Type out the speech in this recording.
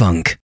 Funk.